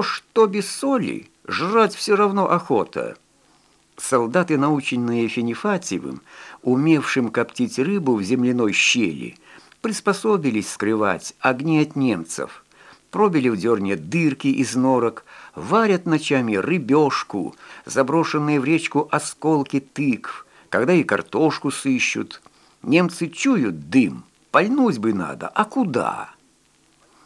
что что без соли, жрать все равно охота. Солдаты, наученные Финифатьевым, умевшим коптить рыбу в земляной щели, приспособились скрывать огни от немцев, пробили в дерне дырки из норок, варят ночами рыбешку, заброшенные в речку осколки тыкв, когда и картошку сыщут. Немцы чуют дым, пальнуть бы надо, а куда?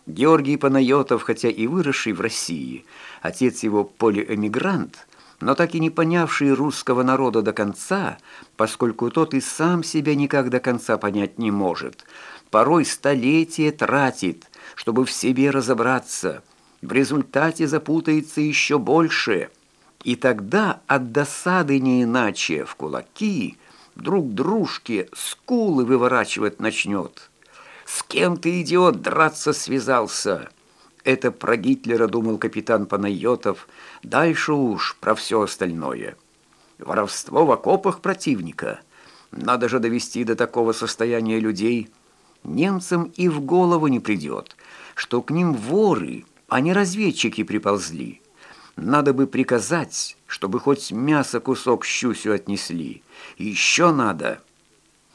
Георгий Панайотов, хотя и выросший в России, отец его полиэмигрант, но так и не понявший русского народа до конца, поскольку тот и сам себя никак до конца понять не может, порой столетия тратит, чтобы в себе разобраться, в результате запутается еще больше, и тогда от досады не иначе в кулаки друг дружке скулы выворачивать начнет. «С кем ты, идиот, драться связался?» Это про Гитлера думал капитан Панайотов. Дальше уж про все остальное. Воровство в окопах противника. Надо же довести до такого состояния людей. Немцам и в голову не придет, что к ним воры, а не разведчики приползли. Надо бы приказать, чтобы хоть мясо кусок щусю отнесли. Еще надо.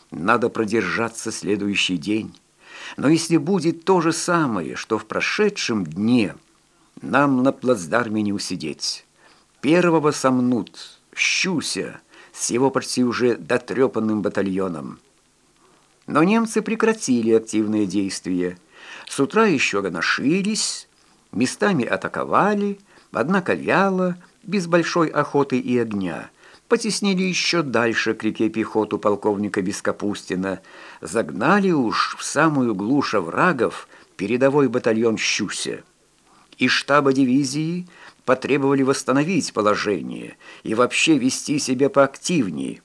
Надо продержаться следующий день. Но если будет то же самое, что в прошедшем дне, нам на плацдарме не усидеть. Первого сомнут, щуся, с его почти уже дотрепанным батальоном. Но немцы прекратили активные действия. С утра еще гоношились, местами атаковали, однако вяло, без большой охоты и огня – потеснили еще дальше к реке пехоту полковника Бескапустина, загнали уж в самую глушь врагов передовой батальон «Щуся». Из штаба дивизии потребовали восстановить положение и вообще вести себя поактивнее.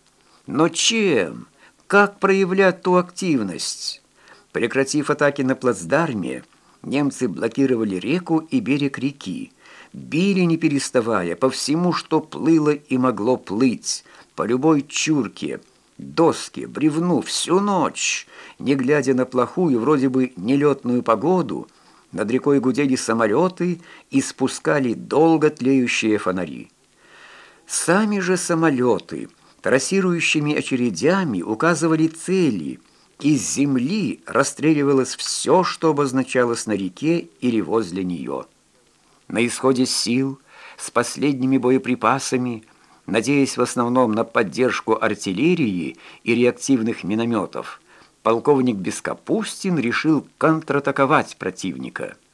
Но чем? Как проявлять ту активность? Прекратив атаки на плацдарме, немцы блокировали реку и берег реки, Били, не переставая, по всему, что плыло и могло плыть, по любой чурке, доске, бревну, всю ночь, не глядя на плохую, вроде бы нелетную погоду, над рекой гудели самолеты и спускали долго тлеющие фонари. Сами же самолеты трассирующими очередями указывали цели, из земли расстреливалось все, что обозначалось на реке или возле нее на исходе сил, с последними боеприпасами, надеясь в основном на поддержку артиллерии и реактивных минометов, полковник Бескапустин решил контратаковать противника –